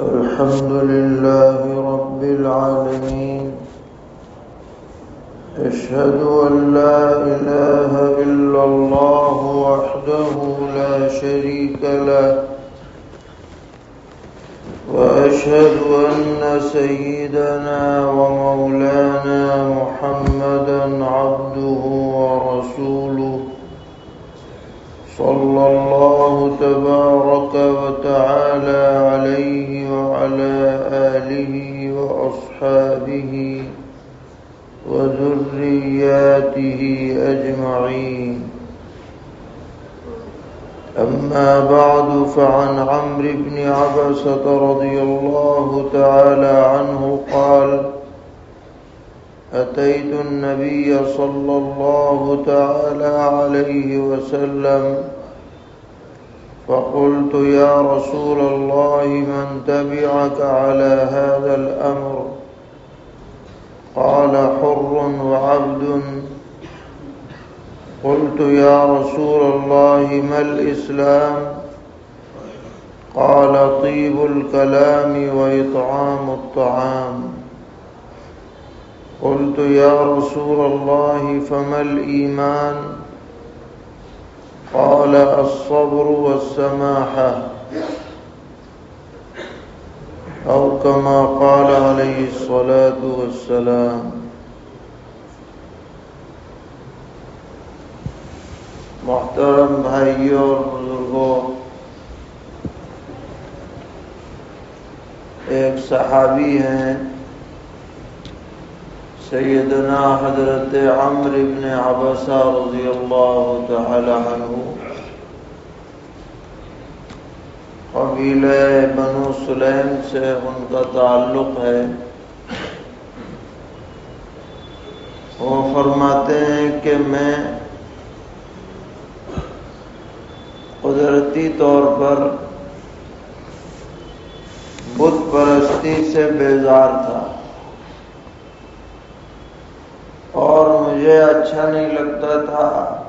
الحمد لله رب العالمين. أشهد أن لا إله إلا الله وحده لا شريك له. وأشهد أن سيدنا ومولانا محمدا عبده ورسوله. صلى الله تبارك وتعالى عليه وعلى آله وأصحابه وذرياته أجمعين. أما بعد فعن عمرو بن عبسة رضي الله تعالى عنه قال أتيت النبي صلى الله تعالى عليه وسلم فقلت يا رسول الله من تبعك على هذا الأمر؟ قال حر وعبد. قلت يا رسول الله ما الإسلام؟ قال طيب الكلام وإطعام الطعام. قلت يا رسول الله فما الإيمان؟ قال الصبر والسماحة أو كما قال عليه الصلاة والسلام. محترم بھائیوں اور بزرگوں ایک صحابی ہیں سیدنا حضرت عمر بن عبسہ رضی اللہ تعالی عنہ قبیل بنو سلیم سے ان کا تعلق ہے۔ وہ فرماتے ہیں کہ میں قدرتی طور پر بت پرستی سے بیزار تھا اور اچھا نہیں لگتا تھا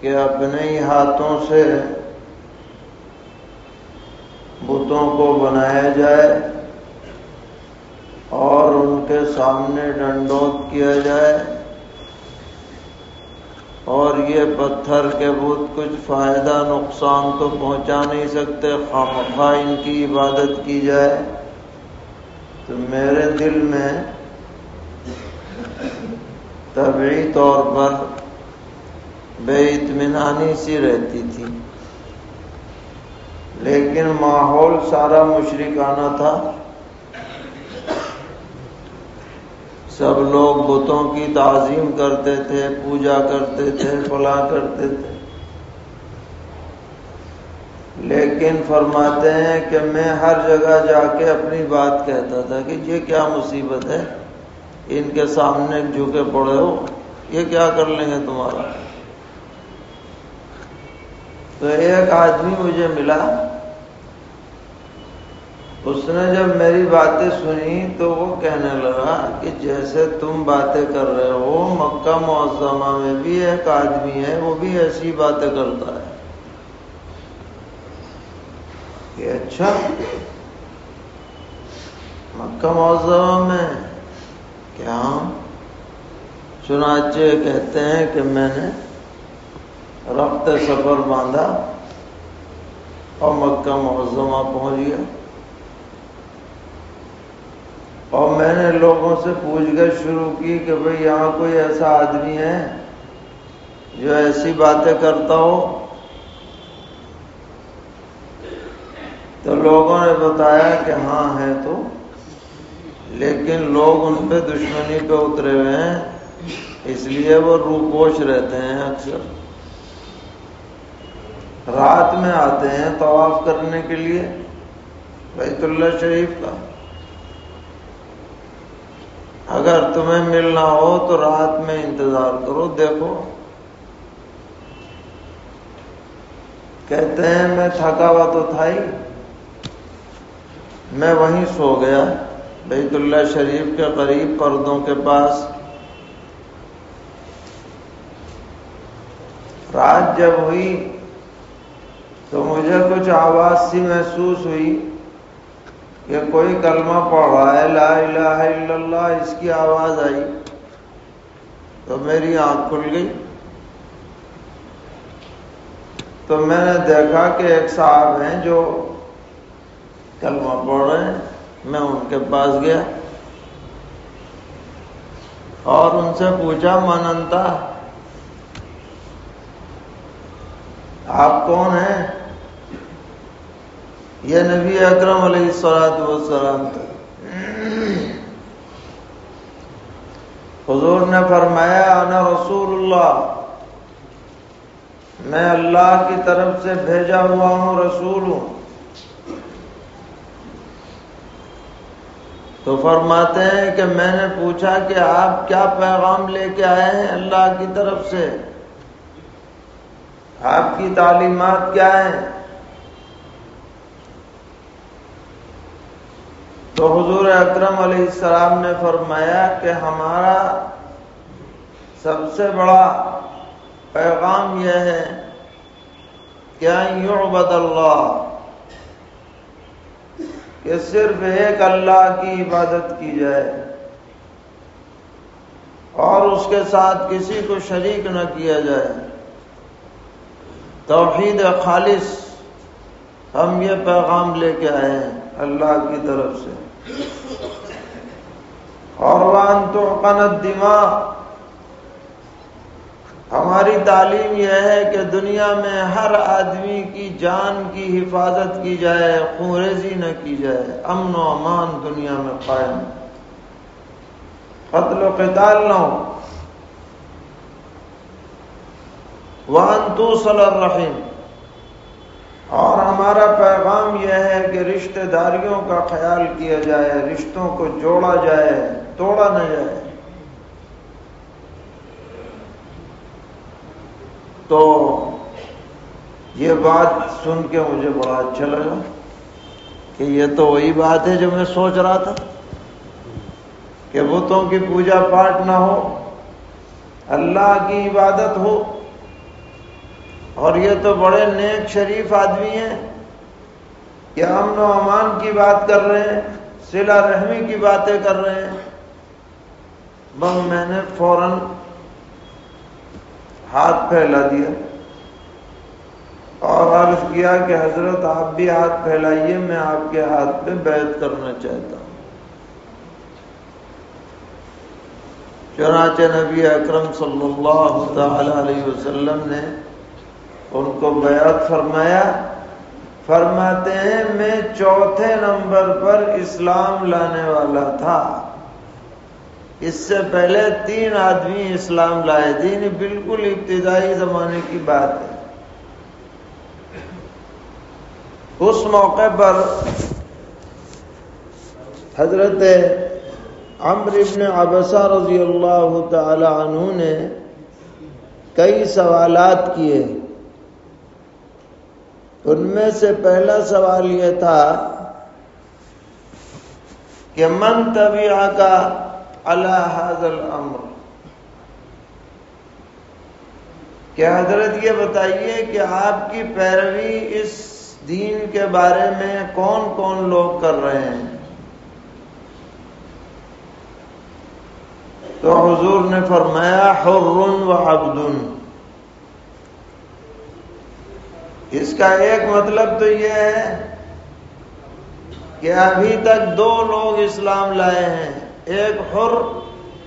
کہ اپنے ہی ہاتھوں سے بتوں کو بنایا جائے اور ان کے سامنے ڈنڈوت کیا جائے اور یہ پتھر کے بت کچھ فائدہ نقصان تو پہنچا نہیں سکتے خامخواہ ان کی عبادت کی جائے۔ تو میرے دل میں طبعی طور پر بے اطمینانی سی رہتی تھی۔ لیکن ماحول سارا مشرکانہ تھا۔ سب لوگ بتوں کی تعظیم کرتے تھے، پوجا کرتے تھے فلاں کرتے تھے۔ لیکن فرماتے ہیں کہ میں ہر جگہ جا کے اپنی بات کہتا تھا کہ یہ کیا مصیبت ہے؟ ان کے سامنے جھکے پڑے ہو، یہ کیا کر لیں گے تمہارا؟ تو ایک آدمی مجھے ملا، اس نے جب میری باتیں سنی تو وہ کہنے لگا کہ جیسے تم باتیں کر رہے ہو، مکہ معظمہ میں بھی ایک آدمی ہے، وہ بھی ایسی باتیں کرتا ہے۔ کہ اچھا۔ مکہ معظمہ میں کیا چنانچہ کہتے ہیں کہ میں نے رفت سفر باندھا اور مکہ معظمہ پہنچ گیا۔ اور میں نے لوگوں سے پوچھ گچھ شروع کی کہ بھئی یہاں کوئی ایسا آدمی ہے جو ایسی باتیں کرتا ہو؟ تو لوگوں نے بتایا کہ ہاں ہے تو لیکن لوگ ان پہ دشمنی پہ اترے ہوئے ہیں، اس لیے وہ روپوش رہتے ہیں اکثر۔ رات میں آتے ہیں طواف کرنے کے لیے بیت اللہ شریف کا۔ اگر تمہیں ملنا ہو تو رات میں انتظار کرو، دیکھو۔ کہتے ہیں، میں تھکا ہوا تو تھا ہی، میں وہیں سو گیا۔ بیت اللہ شریف کے قریب پردوں کے پاس۔ رات جب ہوئی تو مجھے کچھ آواز سی محسوس ہوئی کہ کوئی کلمہ پڑھ رہا ہے، لا الہ الا اللہ، اس کی آواز آئی۔ تو میری آنکھ کھل گئی۔ تو میں نے دیکھا کہ ایک صاحب ہیں جو کلمہ پڑھ رہے ہیں۔ میں ان کے پاس گیا اور ان سے پوچھا، مننتا، آپ کون ہیں؟ یہ نبی اکرم علیہ السلام وسلام تھے۔ حضور نے فرمایا، انا رسول اللہ، میں اللہ کی طرف سے بھیجا ہوا ہوں، رسول ہوں۔ تو فرماتے ہیں کہ میں نے پوچھا کہ آپ کیا پیغام لے کے آئے ہیں اللہ کی طرف سے؟ آپ کی تعلیمات کیا ہیں؟ تو حضور اکرم علیہ السلام نے فرمایا کہ ہمارا سب سے بڑا پیغام یہ ہے کیا یعبد اللہ کہ صرف ایک اللہ کی عبادت کی جائے اور اس کے ساتھ کسی کو شریک نہ کیا جائے۔ توحید خالص ہم یہ پیغام لے کے آئے ہیں اللہ کی طرف سے۔ اور وان تو قنت دماغ ہماری تعلیم یہ ہے کہ دنیا میں ہر آدمی کی جان کی حفاظت کی جائے، خونریزی نہ کی جائے، امن و امان دنیا میں قائم۔ قتل و قتال نہ ہو۔ وان تو الرحیم اور ہمارا پیغام یہ ہے کہ رشتہ داریوں کا خیال کیا جائے، رشتوں کو جوڑا جائے، توڑا نہ جائے۔ تو یہ بات سن کے مجھے بڑا اچھا لگا کہ یہ تو وہی بات ہے جو میں سوچ رہا تھا کہ بتوں کی پوجا پاٹ نہ ہو، اللہ کی عبادت ہو، اور یہ تو بڑے نیک شریف آدمی ہیں کہ امن و امان کی بات کر رہے ہیں سلا رحمی کی باتیں کر رہے ہیں۔ بس میں نے فوراً ہاتھ پھیلا دیا اور عرض کیا کہ حضرت آپ بھی ہاتھ پھیلائیے، میں آپ کے ہاتھ پہ بیعت کرنا چاہتا ہوں۔ چنانچہ نبی اکرم صلی اللہ تعالی علیہ وسلم نے ان کو بیعت فرمایا، فرماتے ہیں، میں چوتھے نمبر پر اسلام لانے والا تھا۔ اس سے پہلے تین آدمی اسلام لائے، دین بالکل ابتدائی زمانے کی بات ہے۔ اس موقع پر حضرت عمر ابن عبسہ رضی اللہ تعالی عنہ نے کئی سوالات کیے۔ ان میں سے پہلا سوال یہ تھا کہ من طبیعہ کا اللہ حضل امر کہ حضرت یہ بتائیے کہ آپ کی پیروی اس دین کے بارے میں کون کون لوگ کر رہے ہیں؟ تو حضور نے فرمایا، حر و عبدن اس کا ایک مطلب تو یہ ہے کہ ابھی تک دو لوگ اسلام لائے ہیں۔ ایک حر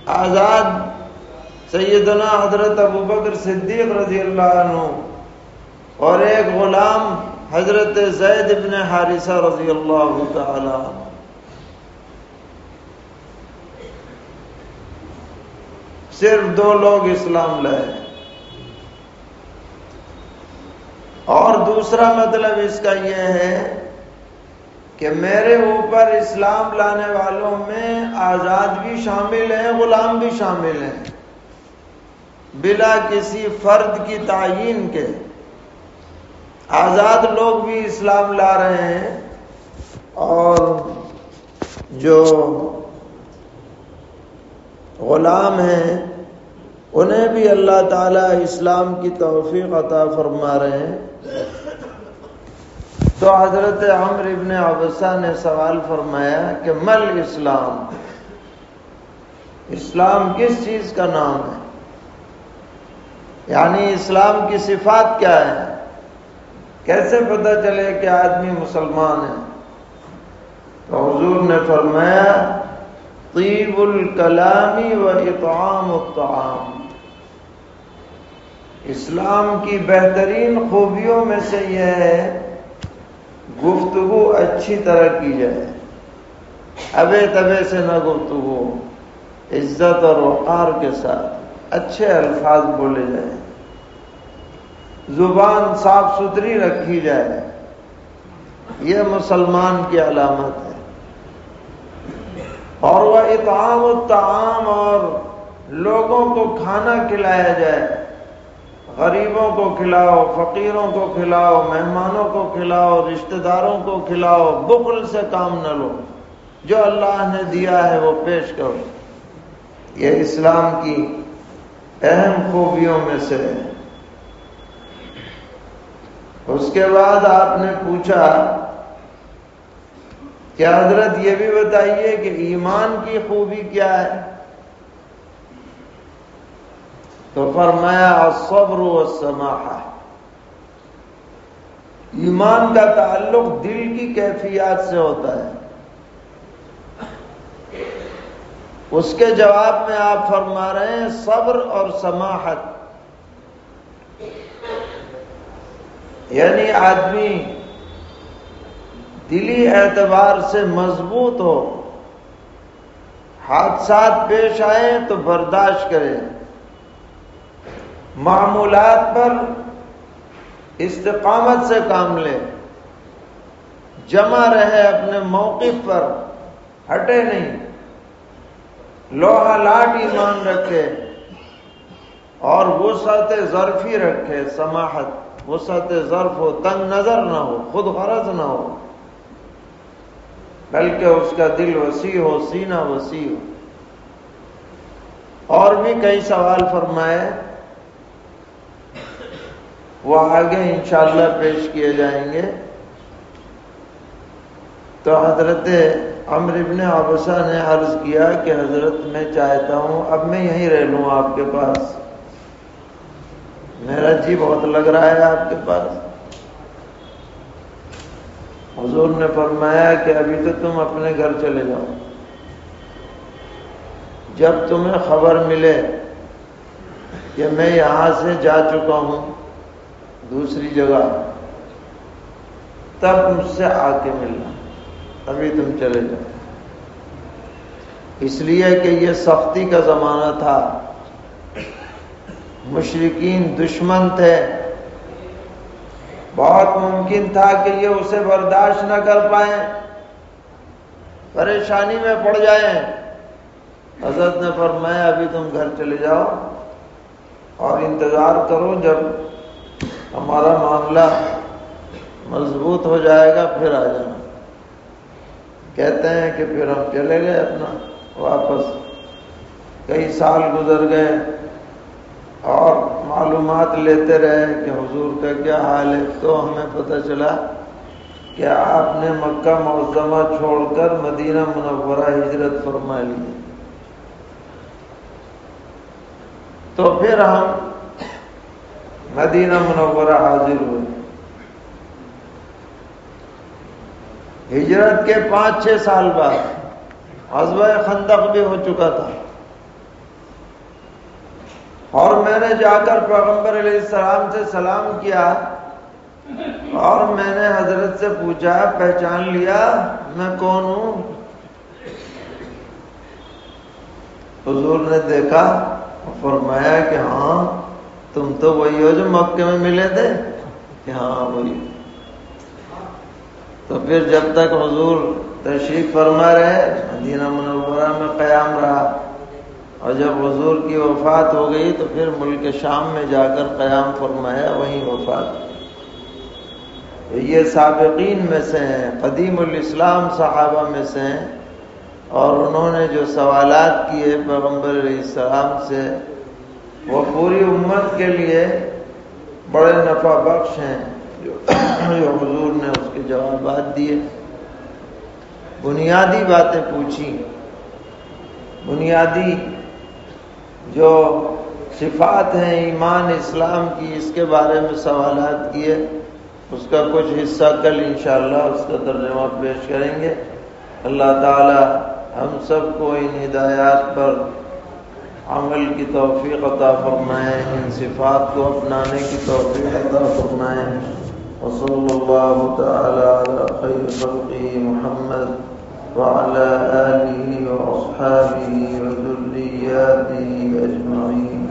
آزاد سیدنا حضرت ابو بکر صدیق رضی اللہ عنہ اور ایک غلام حضرت زید ابن حارثہ رضی اللہ تعالی صرف دو لوگ اسلام لائے۔ اور دوسرا مطلب اس کا یہ ہے کہ میرے اوپر اسلام لانے والوں میں آزاد بھی شامل ہیں، غلام بھی شامل ہیں۔ بلا کسی فرد کی تعین کے۔ آزاد لوگ بھی اسلام لا رہے ہیں۔ اور جو غلام ہیں، انہیں بھی اللہ تعالی اسلام کی توفیق عطا فرما رہے ہیں۔ تو حضرت عمر ابن عبسہ نے سوال فرمایا کہ مل اسلام؟ اسلام کس چیز کا نام ہے؟ یعنی اسلام کی صفات کیا ہے کیسے پتہ چلے کہ آدمی مسلمان ہے؟ تو حضور نے فرمایا، طیب الکلامی و اطعام الطعام۔ اسلام کی بہترین خوبیوں میں سے یہ ہے گفتگو اچھی طرح کی جائے۔ ابے تبے سے نہ گفتگو، عزت اور وقار کے ساتھ اچھے الفاظ بولے جائیں۔ زبان صاف ستھری رکھی جائے۔ یہ مسلمان کی علامت ہے۔ اور وہ اطعام الطعام اور لوگوں کو کھانا کھلایا جائے۔ غریبوں کو کھلاؤ، فقیروں کو کھلاؤ، مہمانوں کو کھلاؤ رشتہ داروں کو کھلاؤ، بخل سے کام نہ لو۔ جو اللہ نے دیا ہے وہ پیش کرو۔ یہ اسلام کی اہم خوبیوں میں سے ہے۔ اس کے بعد آپ نے پوچھا کہ حضرت یہ بھی بتائیے کہ ایمان کی خوبی کیا ہے؟ تو فرمایا، الصبر والسماحہ ایمان کا تعلق دل کی کیفیات سے ہوتا ہے۔ اس کے جواب میں آپ فرما رہے ہیں، صبر اور سماحت. یعنی آدمی دلی اعتبار سے مضبوط ہو حادثات پیش آئے تو برداشت کرے۔ معمولات پر استقامت سے کام لے، جمع رہے اپنے موقف پر، ہٹے نہیں۔ لوہا لاٹ ایمان رکھے اور وسعت ظرفی رکھے، سماحت، وسعت ظرف ہو، تنگ نظر نہ ہو، خود غرض نہ ہو۔ بلکہ اس کا دل وسیع ہو، سینہ وسیع ہو۔ اور بھی کئی سوال فرمائے وہ آگے انشاءاللہ پیش کیے جائیں گے۔ تو حضرت عمر ابن عبسہ نے عرض کیا کہ حضرت میں چاہتا ہوں اب میں یہیں رہ لوں آپ کے پاس۔ میرا جی بہت لگ رہا ہے آپ کے پاس۔ حضور نے فرمایا کہ ابھی تو تم اپنے گھر چلے جاؤ۔ جب تمہیں خبر ملے کہ میں یہاں سے جا چکا ہوں دوسری جگہ، تب مجھ سے آ کے ملنا ابھی تم چلے جاؤ۔ اس لیے کہ یہ سختی کا زمانہ تھا۔ مشرقین دشمن تھے۔ بہت ممکن تھا کہ یہ اسے برداشت نہ کر پائیں۔ پریشانی میں پڑ جائیں۔ حضرت نے فرمایا، ابھی تم گھر چلے جاؤ اور انتظار کرو جب ہمارا معاملہ مضبوط ہو جائے گا، پھر آ جانا۔ کہتے ہیں کہ پھر ہم چلے گئے اپنا، واپس۔ کئی سال گزر گئے اور معلومات لیتے رہے کہ حضور کا کیا حال ہے۔ تو ہمیں پتہ چلا کہ آپ نے مکہ معظمہ چھوڑ کر مدینہ منورہ ہجرت فرما لی۔ تو پھر ہم مدینہ منورہ حاضر ہوئے۔ ہجرت کے پانچ چھ سال بعد حضب خندق بھی ہو چکا تھا۔ اور میں نے جا کر پیغمبر علیہ السلام سے سلام کیا اور میں نے حضرت سے پوچھا، پہچان لیا میں کون ہوں؟ حضور نے دیکھا فرمایا کہ ہاں تم تو وہی ہو جو مکے میں ملے تھے؟ کہ ہاں وہی۔ تو پھر جب تک حضور تشریف فرما رہے، مدینہ منورہ میں قیام رہا۔ اور جب حضور کی وفات ہو گئی، تو پھر ملک شام میں جا کر قیام فرمایا، وہیں وفات۔ یہ سابقین میں سے ہیں، قدیم الاسلام صحابہ میں سے ہیں۔ اور انہوں نے جو سوالات کیے پیغمبر علیہ السلام سے وہ پوری امت کے لیے بڑے نفع بخش ہیں جو حضور نے اس کے جوابات دیے۔ بنیادی باتیں پوچھی بنیادی جو صفات ہیں ایمان اسلام کی، اس کے بارے میں سوالات کیے۔ اس کا کچھ حصہ کل انشاءاللہ اس کا ترجمہ پیش کریں گے۔ اللہ تعالی ہم سب کو ان ہدایات پر عمل کی توفیق عطا فرمائے ان صفات کو اپنانے کی توفیق عطا فرمائے۔ وصلی اللہ تعالی علی خیر خلقی محمد وعلى آله وأصحابه وذرياته أجمعين